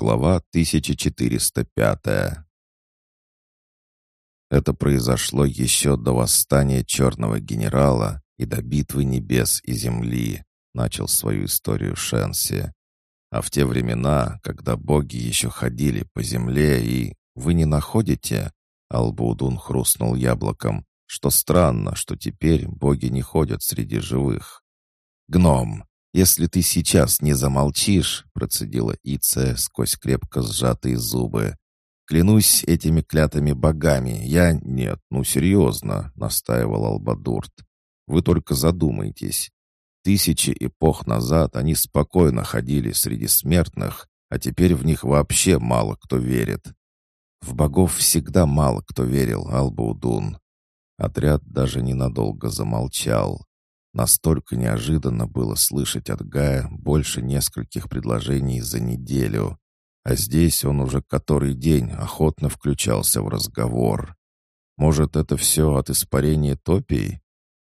Глава 1405 Это произошло еще до восстания Черного Генерала и до битвы небес и земли, начал свою историю Шенси. А в те времена, когда боги еще ходили по земле и... Вы не находите? Албудун хрустнул яблоком, что странно, что теперь боги не ходят среди живых. «Гном, «Если ты сейчас не замолчишь», — процедила Иция сквозь крепко сжатые зубы. «Клянусь этими клятыми богами, я...» «Нет, ну серьезно», — настаивал Албадурт. «Вы только задумайтесь. Тысячи эпох назад они спокойно ходили среди смертных, а теперь в них вообще мало кто верит. В богов всегда мало кто верил, Албаудун. Отряд даже ненадолго замолчал. Настолько неожиданно было слышать от Гая больше нескольких предложений за неделю. А здесь он уже который день охотно включался в разговор. Может, это все от испарения топий?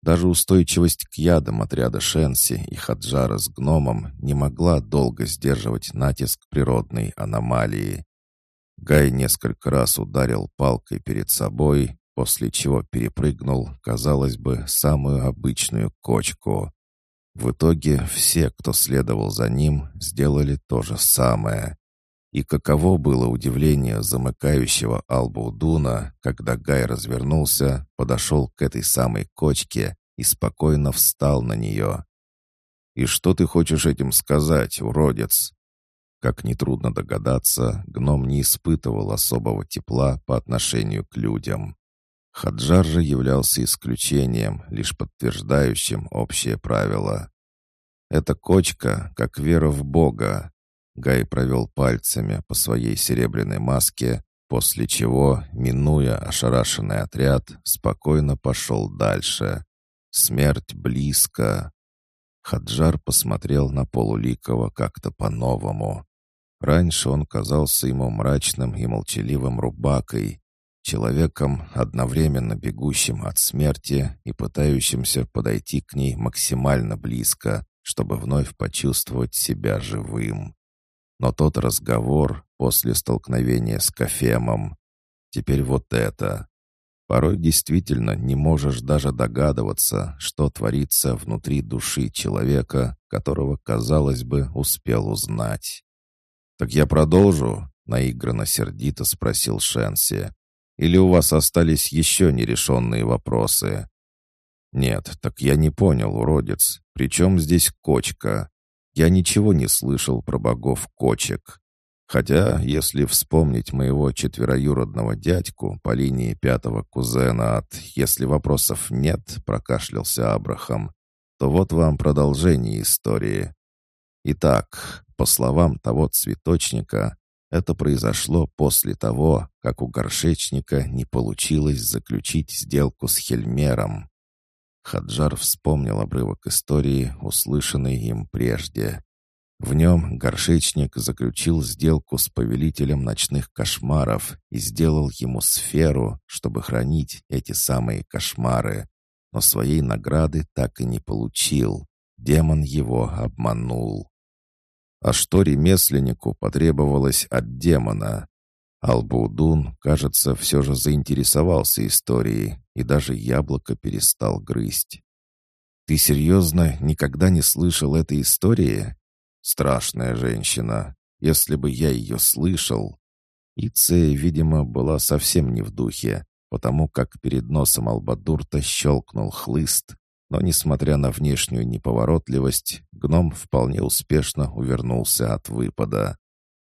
Даже устойчивость к ядам отряда Шенси и Хаджара с гномом не могла долго сдерживать натиск природной аномалии. Гай несколько раз ударил палкой перед собой, после чего перепрыгнул, казалось бы, самую обычную кочку. В итоге все, кто следовал за ним, сделали то же самое. И каково было удивление замыкающего Албаудуна, когда Гай развернулся, подошел к этой самой кочке и спокойно встал на нее. «И что ты хочешь этим сказать, уродец?» Как нетрудно догадаться, гном не испытывал особого тепла по отношению к людям. Хаджар же являлся исключением, лишь подтверждающим общее правило. «Это кочка, как вера в Бога», — Гай провел пальцами по своей серебряной маске, после чего, минуя ошарашенный отряд, спокойно пошел дальше. «Смерть близко». Хаджар посмотрел на Полуликова как-то по-новому. Раньше он казался ему мрачным и молчаливым рубакой, человеком, одновременно бегущим от смерти и пытающимся подойти к ней максимально близко, чтобы вновь почувствовать себя живым. Но тот разговор после столкновения с Кофемом, теперь вот это. Порой действительно не можешь даже догадываться, что творится внутри души человека, которого, казалось бы, успел узнать. «Так я продолжу?» — наигранно сердито спросил Шенси. Или у вас остались еще нерешенные вопросы?» «Нет, так я не понял, уродец. Причем здесь кочка? Я ничего не слышал про богов кочек. Хотя, если вспомнить моего четвероюродного дядьку по линии пятого кузена от «если вопросов нет», прокашлялся Абрахам, то вот вам продолжение истории. Итак, по словам того цветочника, это произошло после того, как у горшечника не получилось заключить сделку с Хельмером. Хаджар вспомнил обрывок истории, услышанный им прежде. В нем горшечник заключил сделку с повелителем ночных кошмаров и сделал ему сферу, чтобы хранить эти самые кошмары. Но своей награды так и не получил. Демон его обманул. А что ремесленнику потребовалось от демона? Албудун, кажется, все же заинтересовался историей, и даже яблоко перестал грызть. «Ты серьезно никогда не слышал этой истории?» «Страшная женщина. Если бы я ее слышал...» Иция, видимо, была совсем не в духе, потому как перед носом Албадурта щелкнул хлыст, но, несмотря на внешнюю неповоротливость, гном вполне успешно увернулся от выпада.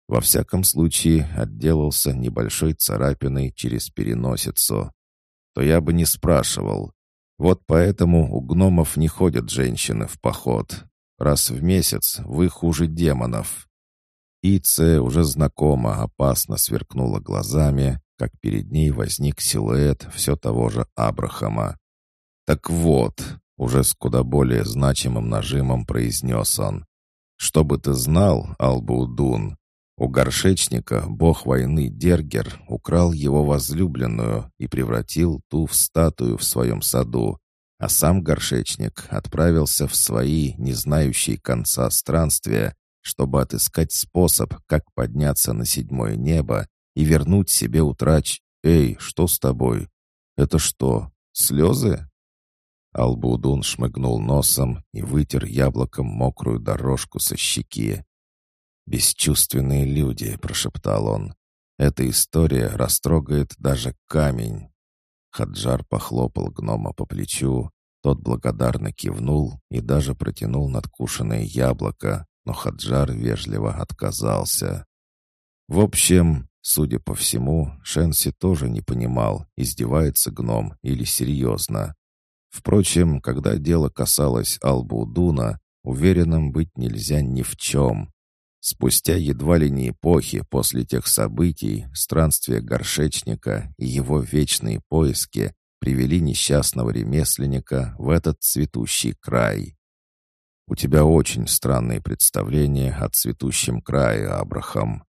Во всяком случае, отделался небольшой царапиной через переносицу. То я бы не спрашивал. Вот поэтому у гномов не ходят женщины в поход. Раз в месяц вы хуже демонов. Ице уже знакомо опасно сверкнула глазами, как перед ней возник силуэт все того же Абрахама. «Так вот, уже с куда более значимым нажимом произнес он. «Чтобы ты знал, Албаудун, у горшечника бог войны Дергер украл его возлюбленную и превратил ту в статую в своем саду, а сам горшечник отправился в свои, не знающие конца странствия, чтобы отыскать способ, как подняться на седьмое небо и вернуть себе утрач... «Эй, что с тобой? Это что, слезы?» Албудун шмыгнул носом и вытер яблоком мокрую дорожку со щеки. «Бесчувственные люди», — прошептал он. «Эта история растрогает даже камень». Хаджар похлопал гнома по плечу, тот благодарно кивнул и даже протянул надкушенное яблоко, но Хаджар вежливо отказался. В общем, судя по всему, Шенси тоже не понимал, издевается гном или серьезно. Впрочем, когда дело касалось Албудуна, уверенным быть нельзя ни в чем. Спустя едва ли не эпохи после тех событий, странствия горшечника и его вечные поиски привели несчастного ремесленника в этот цветущий край. «У тебя очень странные представления о цветущем крае, Абрахам».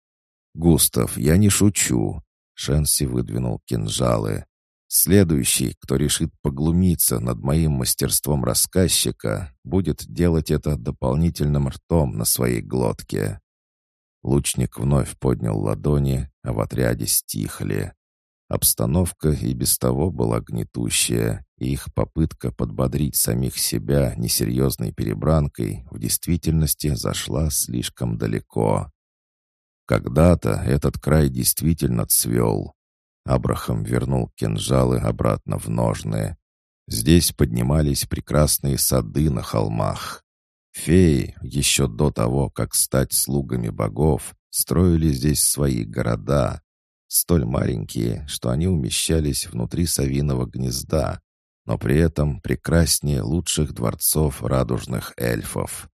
«Густав, я не шучу», — Шенси выдвинул кинжалы. «Следующий, кто решит поглумиться над моим мастерством рассказчика, будет делать это дополнительным ртом на своей глотке». Лучник вновь поднял ладони, а в отряде стихли. Обстановка и без того была гнетущая, и их попытка подбодрить самих себя несерьезной перебранкой в действительности зашла слишком далеко. Когда-то этот край действительно цвел. Абрахам вернул кинжалы обратно в ножны. Здесь поднимались прекрасные сады на холмах. Феи, еще до того, как стать слугами богов, строили здесь свои города, столь маленькие, что они умещались внутри совиного гнезда, но при этом прекраснее лучших дворцов радужных эльфов.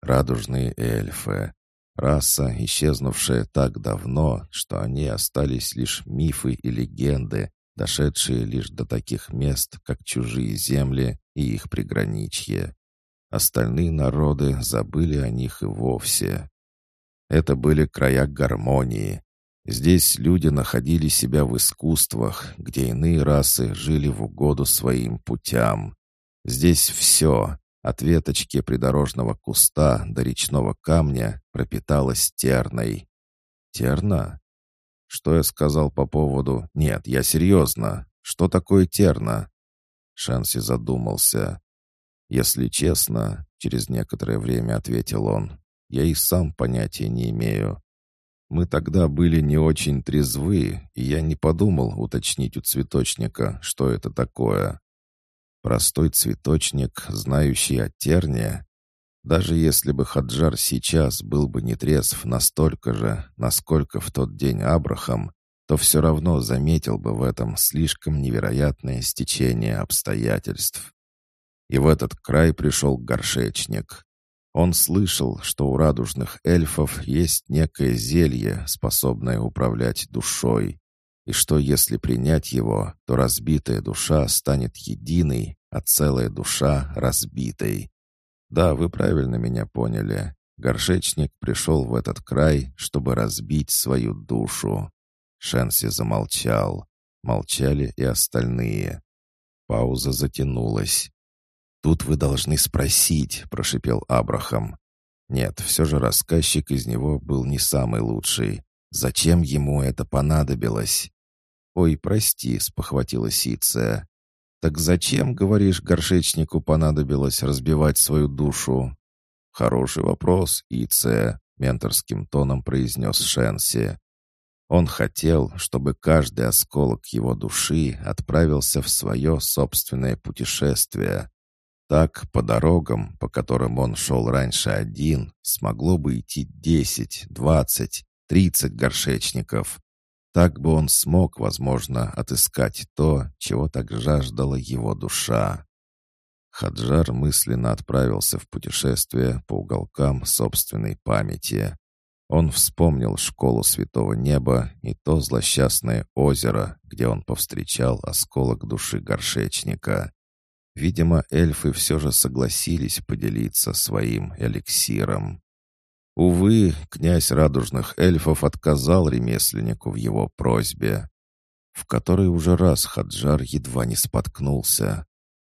Радужные эльфы. Раса, исчезнувшая так давно, что они остались лишь мифы и легенды, дошедшие лишь до таких мест, как чужие земли и их приграничье. Остальные народы забыли о них и вовсе. Это были края гармонии, Здесь люди находили себя в искусствах, где иные расы жили в угоду своим путям. Здесь все, от веточки придорожного куста до речного камня, пропиталось терной. Терна? Что я сказал по поводу «нет, я серьезно»? Что такое терна? Шанси задумался. «Если честно», — через некоторое время ответил он, — «я и сам понятия не имею. Мы тогда были не очень трезвы, и я не подумал уточнить у цветочника, что это такое. Простой цветочник, знающий о терне. Даже если бы Хаджар сейчас был бы не трезв настолько же, насколько в тот день Абрахам, то все равно заметил бы в этом слишком невероятное стечение обстоятельств. И в этот край пришел горшечник. Он слышал, что у радужных эльфов есть некое зелье, способное управлять душой, и что если принять его, то разбитая душа станет единой, а целая душа — разбитой. Да, вы правильно меня поняли. Горшечник пришел в этот край, чтобы разбить свою душу. Шенси замолчал. Молчали и остальные. Пауза затянулась. «Тут вы должны спросить», — прошипел Абрахам. Нет, все же рассказчик из него был не самый лучший. Зачем ему это понадобилось? «Ой, прости», — спохватила Сиция. «Так зачем, говоришь, горшечнику понадобилось разбивать свою душу?» «Хороший вопрос, Иция», — менторским тоном произнес Шенси. Он хотел, чтобы каждый осколок его души отправился в свое собственное путешествие, так, по дорогам, по которым он шел раньше один, смогло бы идти десять, двадцать, тридцать горшечников. Так бы он смог, возможно, отыскать то, чего так жаждала его душа. Хаджар мысленно отправился в путешествие по уголкам собственной памяти. Он вспомнил школу Святого Неба и то злосчастное озеро, где он повстречал осколок души горшечника. Видимо, эльфы все же согласились поделиться своим эликсиром. Увы, князь радужных эльфов отказал ремесленнику в его просьбе, в которой уже раз Хаджар едва не споткнулся.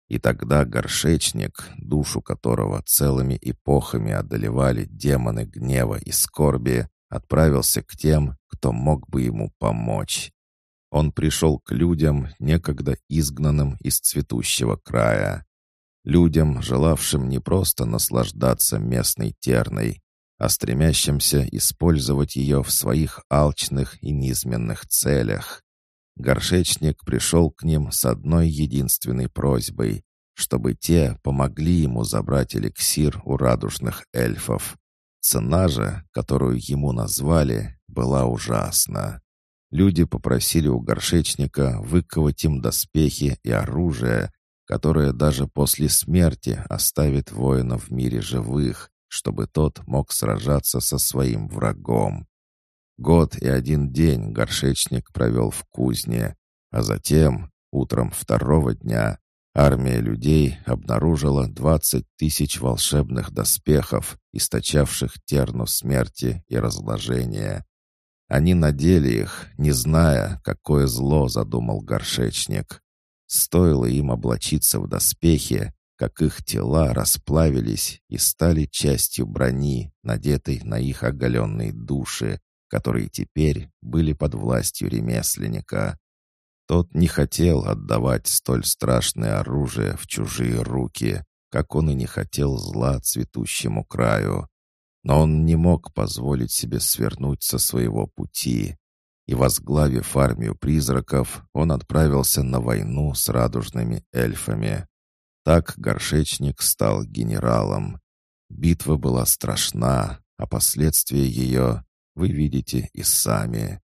И тогда горшечник, душу которого целыми эпохами одолевали демоны гнева и скорби, отправился к тем, кто мог бы ему помочь. Он пришел к людям, некогда изгнанным из цветущего края. Людям, желавшим не просто наслаждаться местной терной, а стремящимся использовать ее в своих алчных и низменных целях. Горшечник пришел к ним с одной единственной просьбой, чтобы те помогли ему забрать эликсир у радужных эльфов. Цена же, которую ему назвали, была ужасна. Люди попросили у горшечника выковать им доспехи и оружие, которое даже после смерти оставит воина в мире живых, чтобы тот мог сражаться со своим врагом. Год и один день горшечник провел в кузне, а затем, утром второго дня, армия людей обнаружила двадцать тысяч волшебных доспехов, источавших терну смерти и разложения. Они надели их, не зная, какое зло задумал горшечник. Стоило им облачиться в доспехи, как их тела расплавились и стали частью брони, надетой на их оголенные души, которые теперь были под властью ремесленника. Тот не хотел отдавать столь страшное оружие в чужие руки, как он и не хотел зла цветущему краю. Но он не мог позволить себе свернуть со своего пути. И, возглавив армию призраков, он отправился на войну с радужными эльфами. Так горшечник стал генералом. Битва была страшна, а последствия ее вы видите и сами.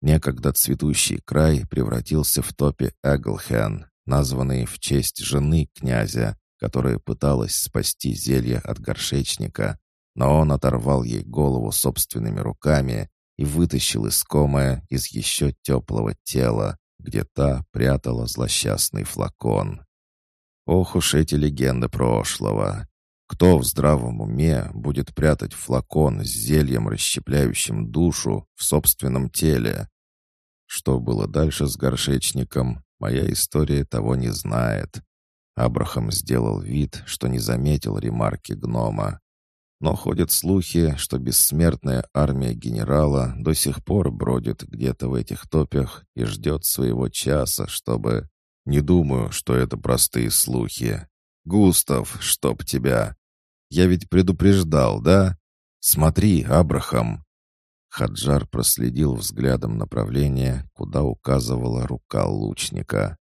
Некогда цветущий край превратился в топе Эглхен, названный в честь жены князя, которая пыталась спасти зелье от горшечника, но он оторвал ей голову собственными руками и вытащил искомое из еще теплого тела, где та прятала злосчастный флакон. Ох уж эти легенды прошлого! Кто в здравом уме будет прятать флакон с зельем, расщепляющим душу, в собственном теле? Что было дальше с горшечником, моя история того не знает. Абрахам сделал вид, что не заметил ремарки гнома. Но ходят слухи, что бессмертная армия генерала до сих пор бродит где-то в этих топях и ждет своего часа, чтобы... Не думаю, что это простые слухи. «Густав, чтоб тебя! Я ведь предупреждал, да? Смотри, Абрахам!» Хаджар проследил взглядом направление, куда указывала рука лучника.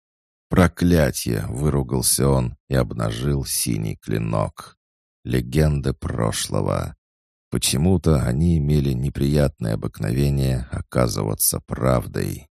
«Проклятье!» — выругался он и обнажил синий клинок. Легенды прошлого. Почему-то они имели неприятное обыкновение оказываться правдой.